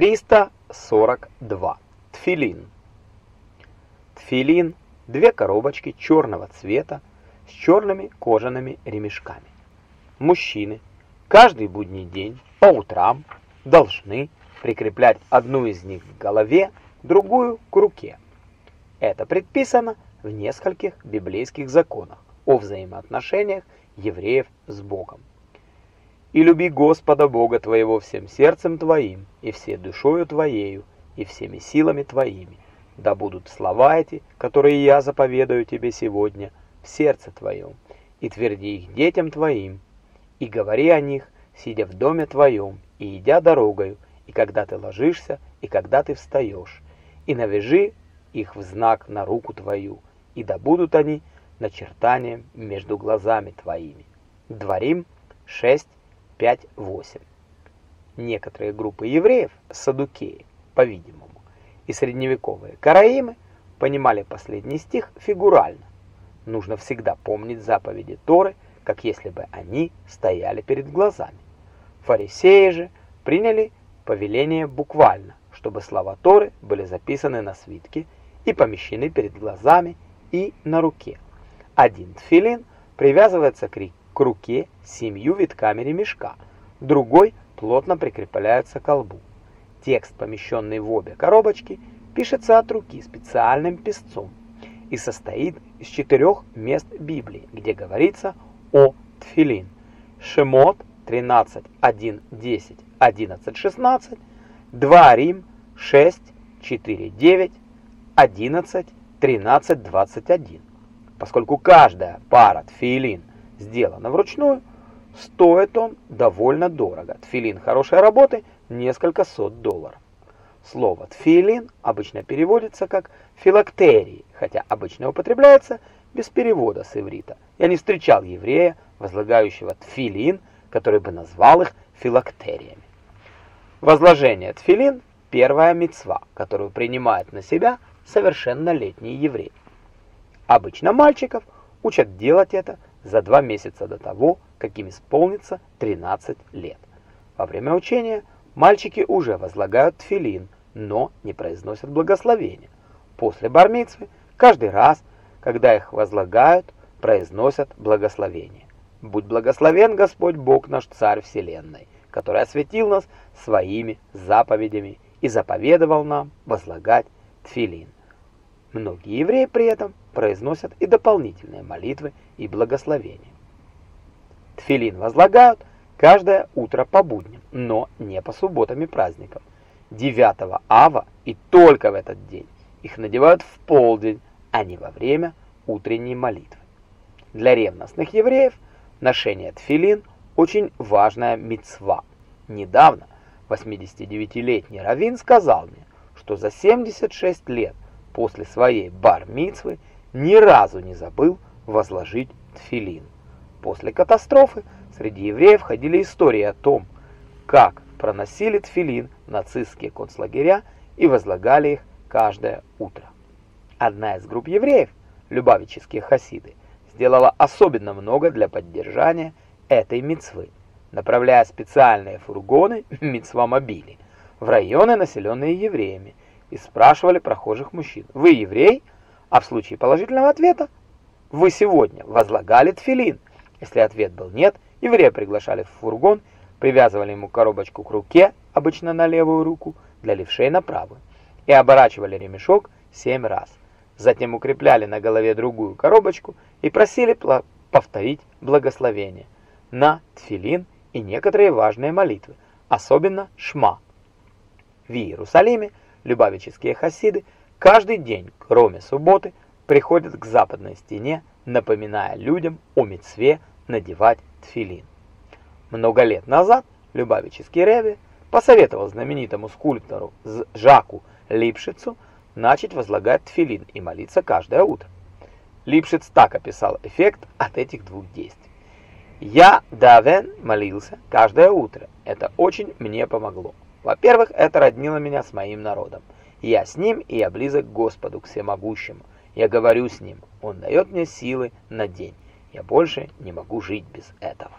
342. Тфилин. Тфилин – две коробочки черного цвета с черными кожаными ремешками. Мужчины каждый будний день по утрам должны прикреплять одну из них к голове, другую к руке. Это предписано в нескольких библейских законах о взаимоотношениях евреев с Богом. «И люби Господа Бога твоего всем сердцем твоим, и всей душою твоею, и всеми силами твоими. Да будут слова эти, которые я заповедаю тебе сегодня, в сердце твоем, и тверди их детям твоим, и говори о них, сидя в доме твоем, и идя дорогою, и когда ты ложишься, и когда ты встаешь, и навяжи их в знак на руку твою, и да будут они начертанием между глазами твоими. Дворим 6, 5, 8. Некоторые группы евреев, садукеи, по-видимому, и средневековые караимы понимали последний стих фигурально. Нужно всегда помнить заповеди Торы, как если бы они стояли перед глазами. Фарисеи же приняли повеление буквально, чтобы слова Торы были записаны на свитке и помещены перед глазами и на руке. Один тфилин привязывается к руке семью витками ремешка, другой плотно прикрепляется к колбу. Текст, помещенный в обе коробочки, пишется от руки специальным писцом и состоит из четырех мест Библии, где говорится о тфилин. Шемот 13, 1, 10, 11, 16, 2 Рим 6, 4, 9, 11, 13, 21. Поскольку каждая пара тфилин сделана вручную, стоит он довольно дорого. Тфилин хорошей работы несколько сот долларов. Слово «тфилин» обычно переводится как «филактерии», хотя обычно употребляется без перевода с иврита. Я не встречал еврея, возлагающего тфилин, который бы назвал их филактериями. Возложение тфилин – первая мицва, которую принимает на себя совершеннолетний еврей. Обычно мальчиков учат делать это за два месяца до того, как им исполнится 13 лет. Во время учения мальчики уже возлагают тфилин, но не произносят благословения. После бармицвы каждый раз, когда их возлагают, произносят благословение. Будь благословен Господь Бог наш Царь Вселенной, который осветил нас своими заповедями и заповедовал нам возлагать тфилин. Многие евреи при этом произносят и дополнительные молитвы и благословения. Тфилин возлагают каждое утро по будням, но не по субботам и праздникам. 9 ава и только в этот день их надевают в полдень, а не во время утренней молитвы. Для ревностных евреев ношение тфилин очень важная мицва. Недавно 89-летний раввин сказал мне, что за 76 лет после своей бар-мицвы ни разу не забыл возложить тфилин. После катастрофы среди евреев ходили истории о том, как проносили тфилин нацистские концлагеря и возлагали их каждое утро. Одна из групп евреев, любавические хасиды, сделала особенно много для поддержания этой мицвы, направляя специальные фургоны мицвамобили в районы, населенные евреями, и спрашивали прохожих мужчин, «Вы еврей?» А в случае положительного ответа, «Вы сегодня возлагали тфилин?» Если ответ был «нет», еврея приглашали в фургон, привязывали ему коробочку к руке, обычно на левую руку, для левшей на правую, и оборачивали ремешок семь раз. Затем укрепляли на голове другую коробочку и просили повторить благословение на тфилин и некоторые важные молитвы, особенно шма. В Иерусалиме любавические хасиды каждый день, кроме субботы, приходят к западной стене, напоминая людям о мецве надевать тфилин. Много лет назад любавический Ребе посоветовал знаменитому скульптору Жаку Липшицу начать возлагать тфилин и молиться каждое утро. Липшиц так описал эффект от этих двух действий. Я, Давен, молился каждое утро. Это очень мне помогло. Во-первых, это роднило меня с моим народом. Я с ним, и я близок к Господу, к Всемогущему. Я говорю с ним, Он дает мне силы на день. Я больше не могу жить без этого.